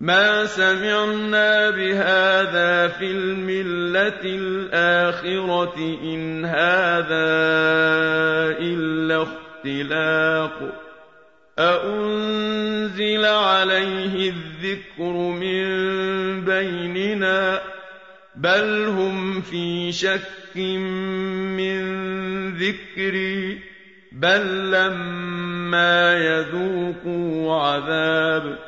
ما سمعنا بهذا في الملة الآخرة إن هذا إلا اختلاق أأنزل عليه الذكر من بيننا بل هم في شك من ذكري بل لما يذوقوا عذاب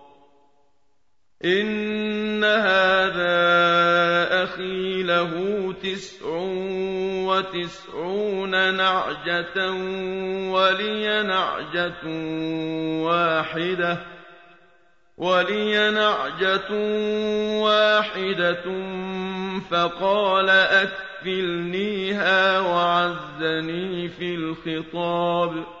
إن هذا أخي له تسع وتسعون نعجة ولي نعجة واحدة ولي نعجة واحدة فقال أكفلنيها وعزني في الخطاب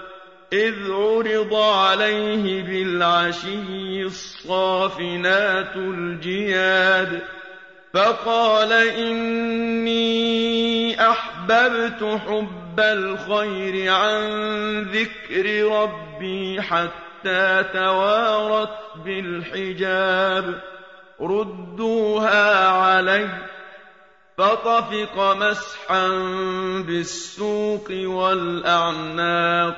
إِذْ عُرِضَ عَلَيْهِ بِالْعَشِيِّ الصَّافِنَاتُ الْجِيَادُ فَقَالَ إِنِّي أَحْبَبْتُ حُبَّ الْخَيْرِ عَن ذِكْرِ رَبِّي حَتَّىٰ تَوَارَتْ بِالْحِجَابِ رُدُّوهَا عَلَيَّ ۖ فَطَفِقَ مَسْحًا بِالسُّوقِ وَالْأَعْنَاقِ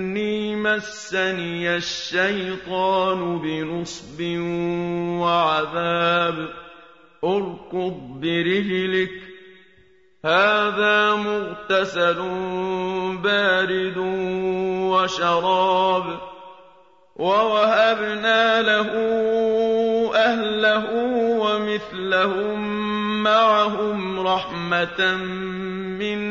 مَسَّنِيَ الشَّيْطَانُ بِنُصْبٍ وَعَذَابٍ. ارْكُضْ بِرِجْلِكَ ۖ. هَٰذَا مُغْتَسَلٌ بَارِدٌ وَشَرَابٌ. وَوَهَبْنَا لَهُ أَهْلَهُ وَمِثْلَهُم مَّعَهُمْ رَحْمَةً مِّنَّا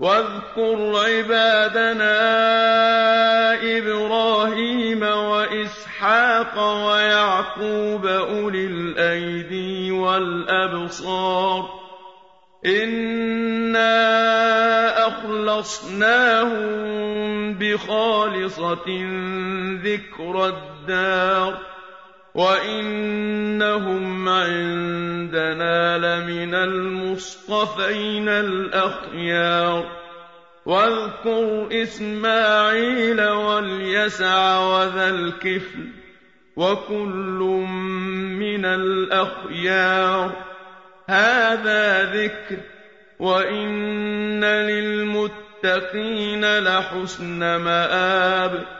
وَاذْكُرْ عِبَادَنَا إِبْرَاهِيمَ وَإِسْحَاقَ وَيَعْقُوبَ أُولِي الْأَيْدِي وَالْأَبْصَارِ. إِنَّا أَخْلَصْنَاهُم بِخَالِصَةٍ ذِكْرَى الدَّارِ. وَإِنَّهُمْ عِندَنَا لَمِنَ الْمُصْطَفَيْنَ الْأَخْيَارِ وَاذْكُرْ إِسْمَاعِيلَ وَالْيَسَعَ وَذَا الْكِفْلِ ۖ وَكُلٌّ مِّنَ الْأَخْيَارِ هَٰذَا ذِكْرٌ ۚ وَإِنَّ لِلْمُتَّقِينَ لَحُسْنَ مَآبٍ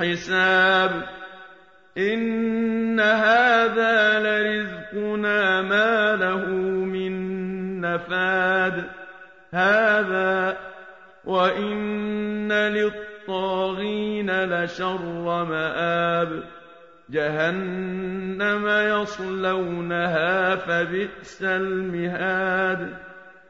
الْحِسَابِ إِنَّ هَٰذَا لَرِزْقُنَا مَا لَهُ مِن نَّفَادٍ هَٰذَا وَإِنَّ لِلطَّاغِينَ لَشَرَّ مَآبٍ جَهَنَّمَ يَصْلَوْنَهَا فَبِئْسَ الْمِهَادُ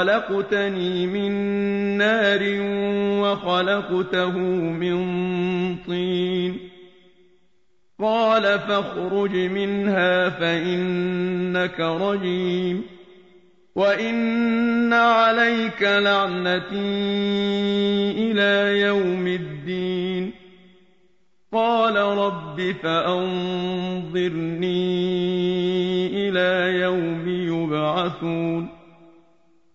خلقتني من نار وخلقته من طين. قال فاخرج منها فإنك رجيم. وإن عليك لعنتي إلى يوم الدين. قال رب فأنظرني إلى يوم يبعثون.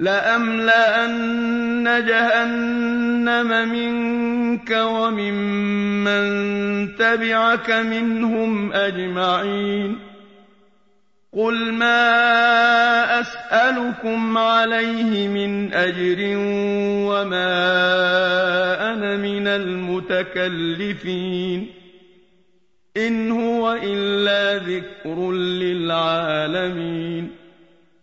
لأملأن جهنم منك وممن تبعك منهم أجمعين. قل ما أسألكم عليه من أجر وما أنا من المتكلفين. إن هو إلا ذكر للعالمين.